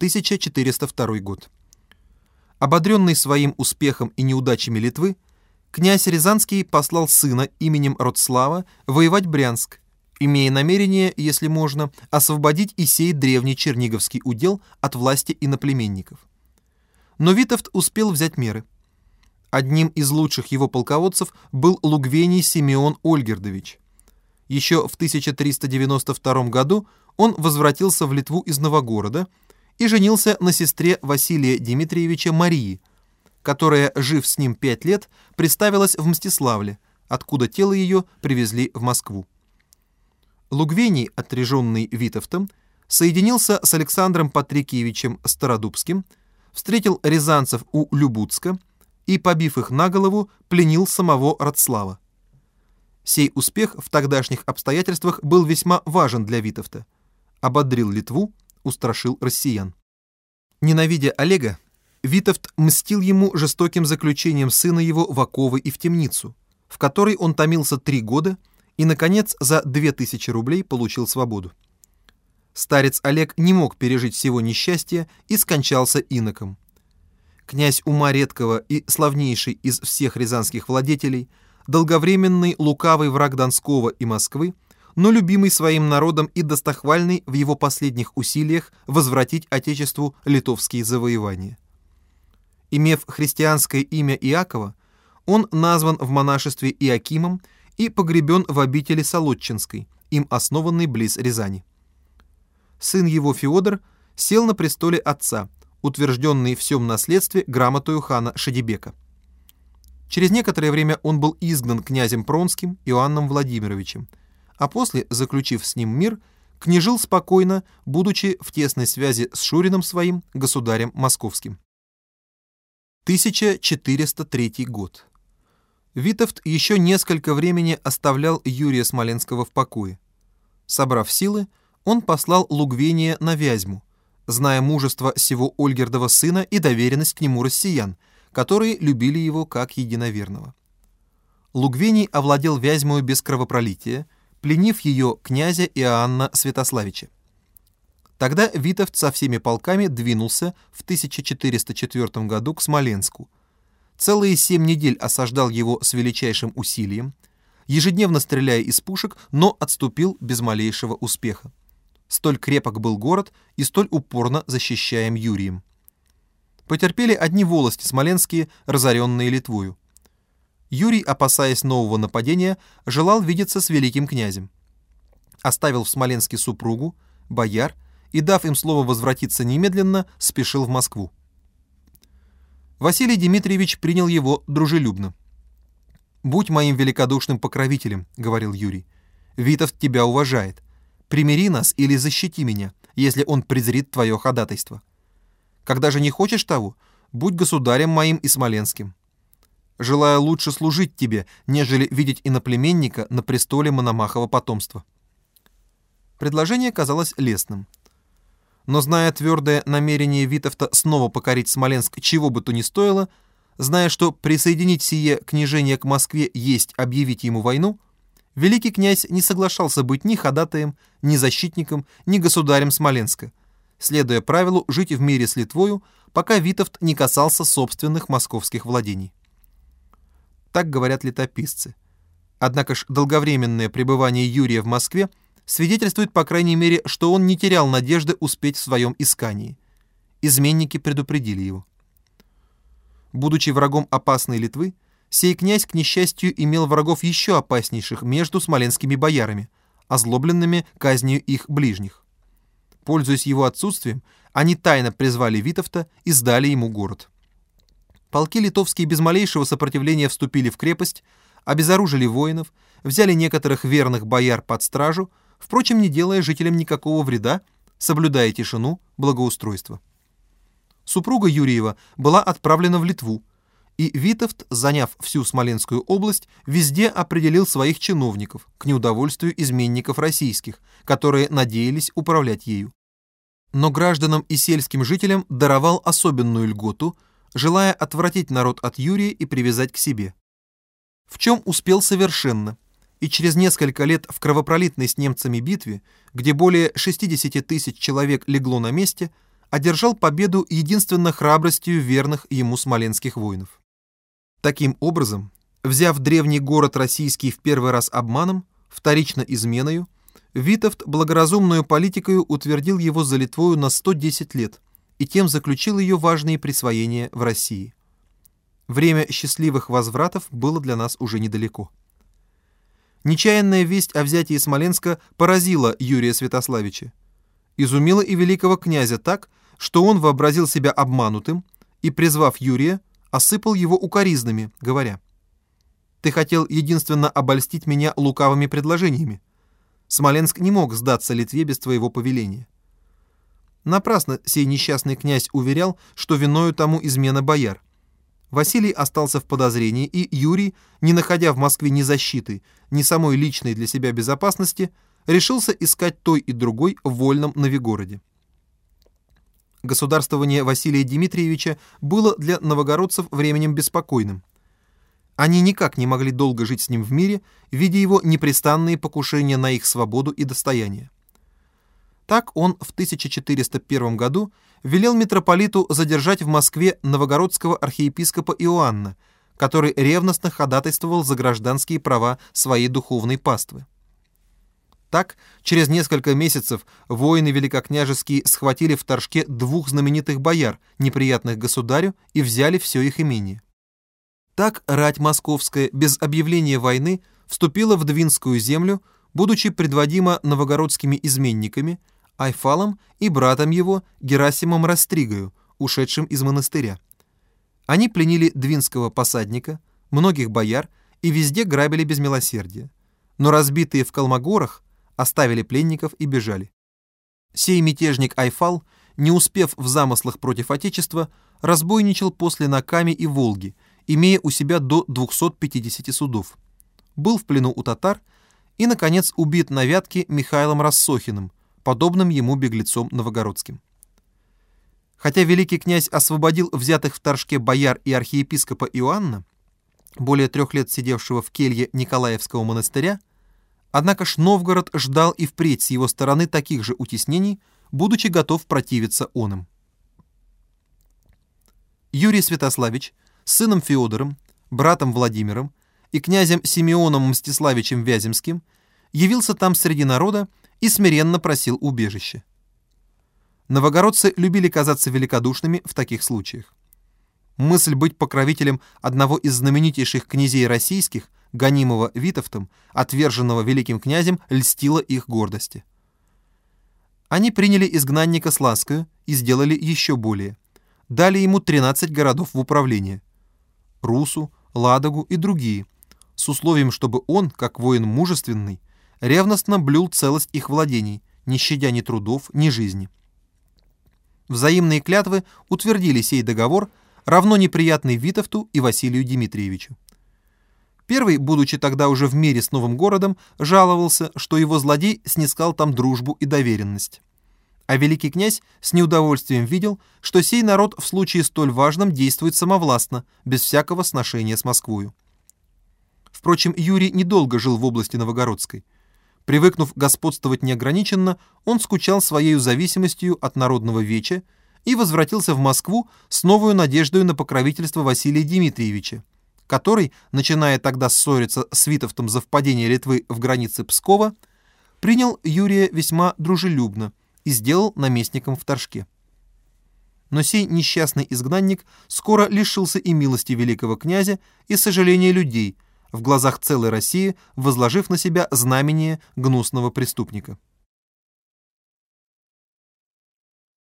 1402 год. Ободренный своим успехом и неудачами Литвы, князь Рязанский послал сына именем Родслава воевать Брянск, имея намерение, если можно, освободить и сей древний черниговский удел от власти иноплеменников. Но Витовт успел взять меры. Одним из лучших его полководцев был Лугвений Симеон Ольгердович. Еще в 1392 году он возвратился в Литву из Новогорода и женился на сестре Василия Дмитриевича Марии, которая, жив с ним пять лет, представилась в Мстиславле, откуда тело ее привезли в Москву. Лугвений, отряженный Витовтом, соединился с Александром Патрикиевичем Стародубским, встретил рязанцев у Любуцка и, побив их на голову, пленил самого Радслава. Сей успех в тогдашних обстоятельствах был весьма важен для Витовта. Ободрил Литву, устрашил россиян. Ненавидя Олега, Витовт мстил ему жестоким заключением сына его в оковы и в темницу, в которой он томился три года и, наконец, за две тысячи рублей получил свободу. Старец Олег не мог пережить всего несчастья и скончался иноком. Князь ума редкого и славнейший из всех рязанских владетелей, долговременный лукавый враг Донского и Москвы, но любимый своим народом и достохвальный в его последних усилиях возвратить Отечеству литовские завоевания. Имев христианское имя Иакова, он назван в монашестве Иакимом и погребен в обители Солодчинской, им основанной близ Рязани. Сын его Феодор сел на престоле отца, утвержденный всем наследстве грамотою хана Шадибека. Через некоторое время он был изгнан князем Пронским Иоанном Владимировичем, а после, заключив с ним мир, княжил спокойно, будучи в тесной связи с Шурином своим, государем московским. 1403 год. Витовт еще несколько времени оставлял Юрия Смоленского в покое. Собрав силы, он послал Лугвения на Вязьму, зная мужество сего Ольгердова сына и доверенность к нему россиян, которые любили его как единоверного. Лугвений овладел Вязьмою без кровопролития, пленив ее князя Иоанна Святославича. Тогда Витовт со всеми полками двинулся в 1404 году к Смоленску – целые семь недель осаждал его с величайшим усилием, ежедневно стреляя из пушек, но отступил без малейшего успеха. Столь крепок был город и столь упорно защищаем Юрием. Потерпели одни волости смоленские, разоренные Литвою. Юрий, опасаясь нового нападения, желал видеться с великим князем. Оставил в Смоленске супругу, бояр, и, дав им слово возвратиться немедленно, спешил в Москву. Василий Дмитриевич принял его дружелюбно. «Будь моим великодушным покровителем», — говорил Юрий. «Витов тебя уважает. Примири нас или защити меня, если он презрит твое ходатайство. Когда же не хочешь того, будь государем моим и смоленским. Желаю лучше служить тебе, нежели видеть иноплеменника на престоле Мономахова потомства». Предложение казалось лестным — но зная твердое намерение Витовта снова покорить Смоленск чего бы то ни стоило, зная, что присоединить сие княжение к Москве есть объявить ему войну, великий князь не соглашался быть ни ходатаем, ни защитником, ни государем Смоленска, следуя правилу жить в мире с Литвою, пока Витовт не касался собственных московских владений. Так говорят летописцы. Однако ж долговременное пребывание Юрия в Москве – свидетельствует, по крайней мере, что он не терял надежды успеть в своем искании. Изменники предупредили его. Будучи врагом опасной Литвы, сей князь, к несчастью, имел врагов еще опаснейших между смоленскими боярами, озлобленными казнью их ближних. Пользуясь его отсутствием, они тайно призвали Витовта и сдали ему город. Полки литовские без малейшего сопротивления вступили в крепость, обезоружили воинов, взяли некоторых верных бояр под стражу, впрочем, не делая жителям никакого вреда, соблюдая тишину, благоустройство. Супруга Юрьева была отправлена в Литву, и Витовт, заняв всю Смоленскую область, везде определил своих чиновников к неудовольствию изменников российских, которые надеялись управлять ею. Но гражданам и сельским жителям даровал особенную льготу, желая отвратить народ от Юрия и привязать к себе. В чем успел совершенно – и через несколько лет в кровопролитной с немцами битве, где более 60 тысяч человек легло на месте, одержал победу единственно храбростью верных ему смоленских воинов. Таким образом, взяв древний город российский в первый раз обманом, вторично изменою, Витовт благоразумную политикою утвердил его за Литвою на 110 лет и тем заключил ее важные присвоения в России. Время счастливых возвратов было для нас уже недалеко. Нечаянная весть о взятии Смоленска поразила Юрия Святославича. Изумила и великого князя так, что он вообразил себя обманутым и, призвав Юрия, осыпал его укоризнами, говоря, «Ты хотел единственно обольстить меня лукавыми предложениями. Смоленск не мог сдаться Литве без твоего повеления». Напрасно сей несчастный князь уверял, что виною тому измена бояр. Василий остался в подозрении, и Юрий, не находя в Москве ни защиты, ни самой личной для себя безопасности, решился искать той и другой в вольном Новигороде. Государствование Василия Дмитриевича было для новогородцев временем беспокойным. Они никак не могли долго жить с ним в мире, видя его непрестанные покушения на их свободу и достояние. Так он в 1401 году велел митрополиту задержать в Москве новогородского архиепископа Иоанна, который ревностно ходатайствовал за гражданские права своей духовной паствы. Так, через несколько месяцев воины великокняжеские схватили в Торжке двух знаменитых бояр, неприятных государю, и взяли все их имение. Так рать московская без объявления войны вступила в Двинскую землю, будучи предводима новогородскими изменниками, Айфалом и братом его Герасимом Растригою, ушедшим из монастыря. Они пленили двинского посадника, многих бояр и везде грабили без милосердия. Но разбитые в Калмогорах оставили пленников и бежали. Сей мятежник Айфал, не успев в замыслах против Отечества, разбойничал после на Каме и Волги, имея у себя до 250 судов. Был в плену у татар и, наконец, убит на Вятке Михаилом Рассохиным, подобным ему беглецом новогородским. Хотя великий князь освободил взятых в Торжке бояр и архиепископа Иоанна, более трех лет сидевшего в келье Николаевского монастыря, однако ж Новгород ждал и впредь с его стороны таких же утеснений, будучи готов противиться он им. Юрий Святославич с сыном Феодором, братом Владимиром и князем Симеоном Мстиславичем Вяземским явился там среди народа и смиренно просил убежище. Новогородцы любили казаться великодушными в таких случаях. Мысль быть покровителем одного из знаменитейших князей российских, гонимого Витовтом, отверженного великим князем, льстила их гордости. Они приняли изгнанника с ласкою и сделали еще более. Дали ему 13 городов в управление. Русу, Ладогу и другие, с условием, чтобы он, как воин мужественный, ревностно блюл целость их владений, не щадя ни трудов, ни жизни. Взаимные клятвы утвердили сей договор, равно неприятный Витовту и Василию Дмитриевичу. Первый, будучи тогда уже в мире с новым городом, жаловался, что его злодей снискал там дружбу и доверенность. А великий князь с неудовольствием видел, что сей народ в случае столь важном действует самовластно, без всякого сношения с Москвою. Впрочем, Юрий недолго жил в области Новогородской – Привыкнув господствовать неограниченно, он скучал своей зависимостью от народного веча и возвратился в Москву с новой надеждой на покровительство Василия Дмитриевича, который, начиная тогда ссориться с Витовтом за впадение Литвы в границы Пскова, принял Юрия весьма дружелюбно и сделал наместником в Торжке. Но сей несчастный изгнанник скоро лишился и милости великого князя, и сожаления людей – в глазах целой России возложив на себя знамение гнусного преступника.